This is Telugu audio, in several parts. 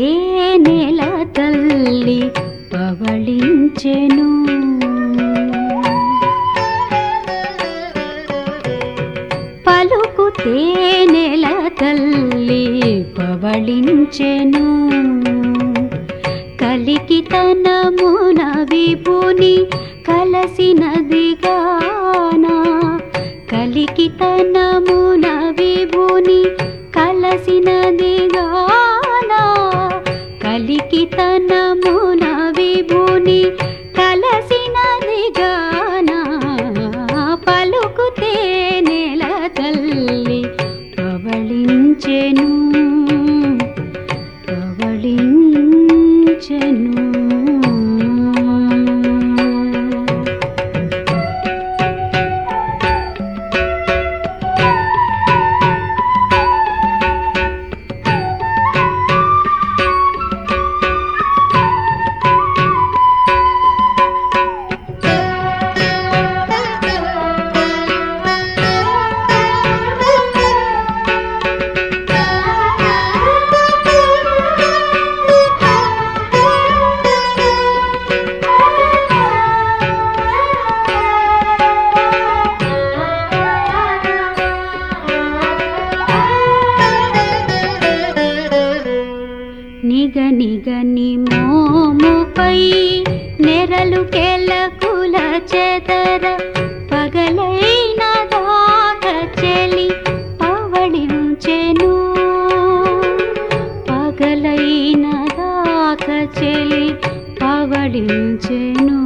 తేనెల తల్లి పవళించెను పలుకు తేనెల తల్లి పవళించెను కలికి తనమున విభుని కలసినది కలికి తనమున కలికి నమునా విభుని కలసినది గానా పలుకు తేనెల తల్లి పవళించెను పవళించెను గని మోముపై నెరలు కెలకుల చెదర పగలైన దాక చెలి పవడించెను పగలైన దాక చెలి పవడించెను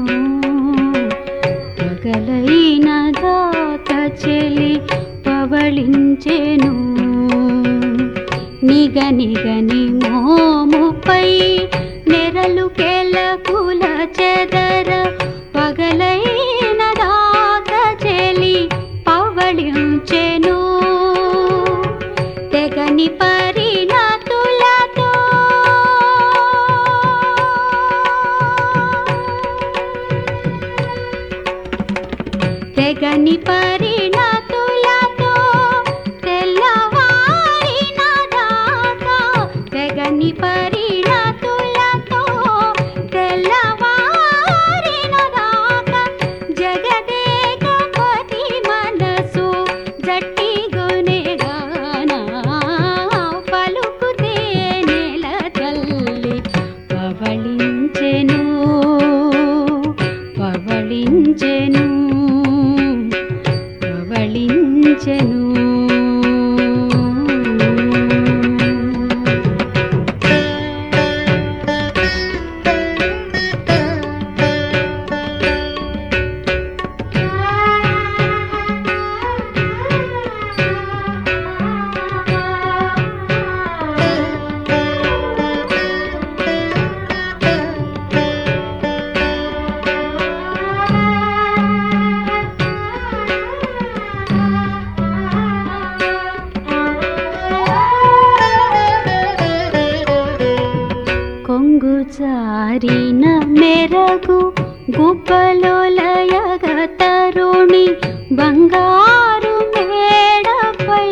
పగలైన దాక చెలి పవళించెను. నిగనిగని తెగని పరిణతులతో తెల్లవారిన దాకా తెగని పరిణతులతో తెల్లవారిన దాకా జగదేకపతి మనసు జట్టి గొనెగానా పలుకు తేనెల తల్లి పవళి జారిన మెరగు గుబ్బలోలయగ తరుణి బంగారు మేడపై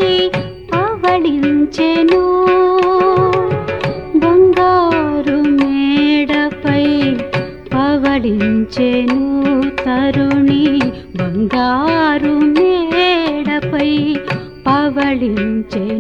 పవళించెను. బంగారు మేడపై పవళించెను తరుణి బంగారు మేడపై పవళించెను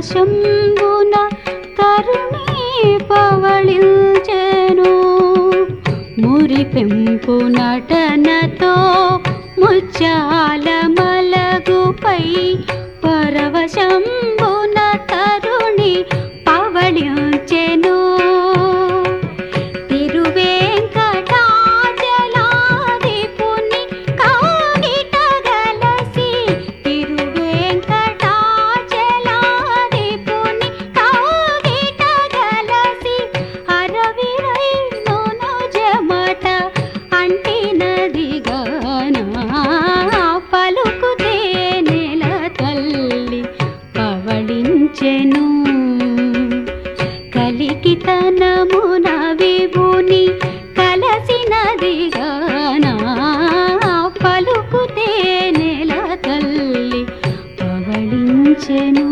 శంభున తరుణీ పవళించెను. మురి పెంపు నటనతో ముచ్చాల మలగుపై పరవశంభు చెను కలికి తనమున విభుని కలసినదిగానా పలుకుతే నెల తల్లి పవళించెను.